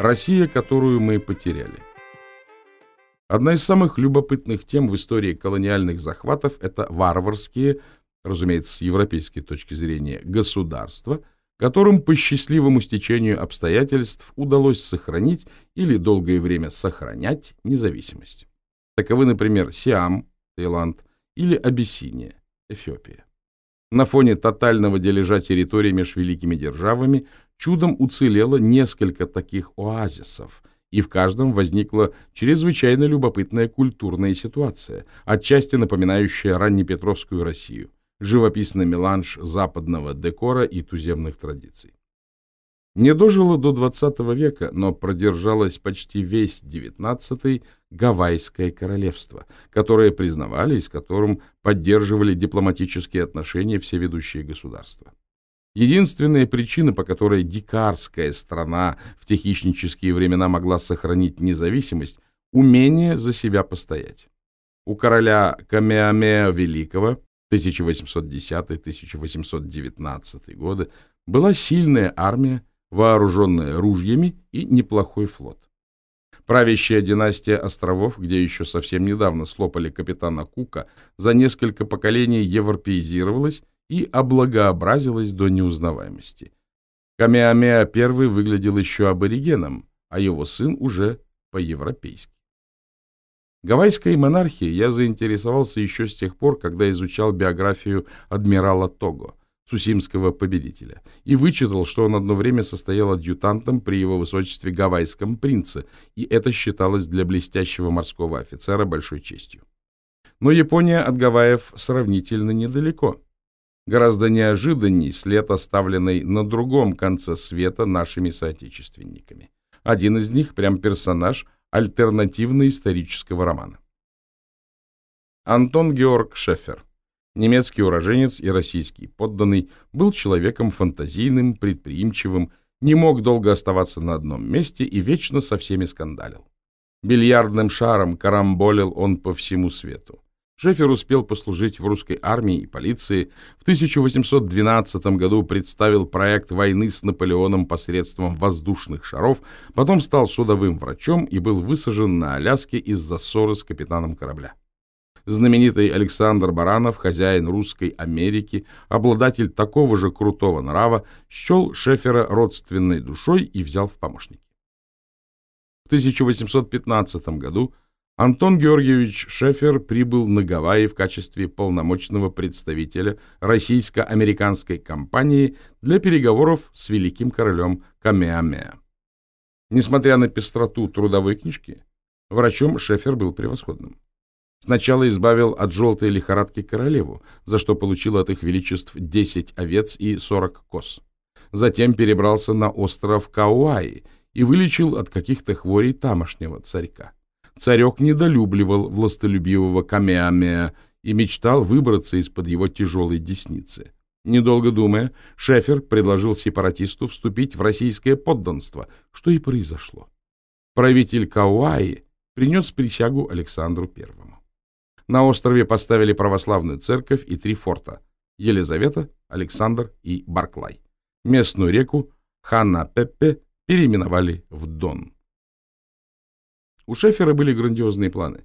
Россия, которую мы потеряли. Одна из самых любопытных тем в истории колониальных захватов – это варварские, разумеется, с европейской точки зрения, государства, которым по счастливому стечению обстоятельств удалось сохранить или долгое время сохранять независимость. Таковы, например, Сиам, Таиланд, или Абиссиния, Эфиопия. На фоне тотального дележа территорий между великими державами чудом уцелело несколько таких оазисов, и в каждом возникла чрезвычайно любопытная культурная ситуация, отчасти напоминающая раннепетровскую Россию, живописный меланж западного декора и туземных традиций. Не дожила до XX века, но продержалось почти весь XIX Гавайское королевство, которое признавали и с которым поддерживали дипломатические отношения все ведущие государства. Единственная причина, по которой дикарская страна в те хищнические времена могла сохранить независимость – умение за себя постоять. У короля Камеамеа Великого 1810-1819 годы была сильная армия, вооруженная ружьями и неплохой флот. Правящая династия островов, где еще совсем недавно слопали капитана Кука, за несколько поколений европеизировалась и облагообразилась до неузнаваемости. Камеамеа I выглядел еще аборигеном, а его сын уже по-европейски. Гавайской монархией я заинтересовался еще с тех пор, когда изучал биографию адмирала Того, сусимского победителя, и вычитал, что он одно время состоял адъютантом при его высочестве гавайском принце, и это считалось для блестящего морского офицера большой честью. Но Япония от Гавайев сравнительно недалеко. Гораздо неожиданней след, оставленный на другом конце света нашими соотечественниками. Один из них прям персонаж – альтернативно-исторического романа. Антон Георг Шефер, немецкий уроженец и российский подданный, был человеком фантазийным, предприимчивым, не мог долго оставаться на одном месте и вечно со всеми скандалил. Бильярдным шаром карамболил он по всему свету. Шефер успел послужить в русской армии и полиции. В 1812 году представил проект войны с Наполеоном посредством воздушных шаров, потом стал судовым врачом и был высажен на Аляске из-за ссоры с капитаном корабля. Знаменитый Александр Баранов, хозяин русской Америки, обладатель такого же крутого нрава, счел Шефера родственной душой и взял в помощники. В 1815 году Антон Георгиевич Шефер прибыл на Гавайи в качестве полномочного представителя российско-американской компании для переговоров с великим королем Камеамеа. Несмотря на пестроту трудовой книжки, врачом Шефер был превосходным. Сначала избавил от желтой лихорадки королеву, за что получил от их величеств 10 овец и 40 коз. Затем перебрался на остров Кауаи и вылечил от каких-то хворей тамошнего царька. Царек недолюбливал властолюбивого Камеамеа и мечтал выбраться из-под его тяжелой десницы. Недолго думая, Шефер предложил сепаратисту вступить в российское подданство, что и произошло. Правитель Кауаи принес присягу Александру Первому. На острове поставили православную церковь и три форта – Елизавета, Александр и Барклай. Местную реку Ханна-Пеппе переименовали в Дон. У Шефера были грандиозные планы.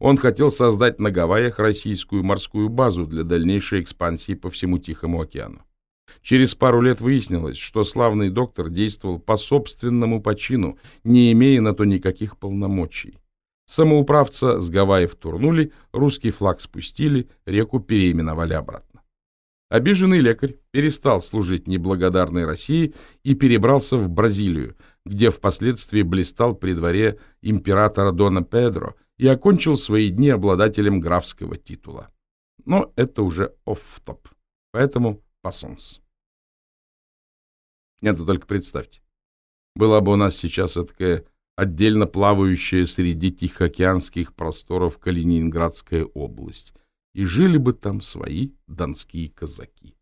Он хотел создать на Гавайях российскую морскую базу для дальнейшей экспансии по всему Тихому океану. Через пару лет выяснилось, что славный доктор действовал по собственному почину, не имея на то никаких полномочий. Самоуправца с Гавайев турнули, русский флаг спустили, реку переименовали обратно. Обиженный лекарь перестал служить неблагодарной России и перебрался в Бразилию, где впоследствии блистал при дворе императора Дона Педро и окончил свои дни обладателем графского титула. Но это уже офф-топ, поэтому пасонс. Вы только представьте, была бы у нас сейчас такая отдельно плавающая среди тихоокеанских просторов Калининградская область, и жили бы там свои донские казаки.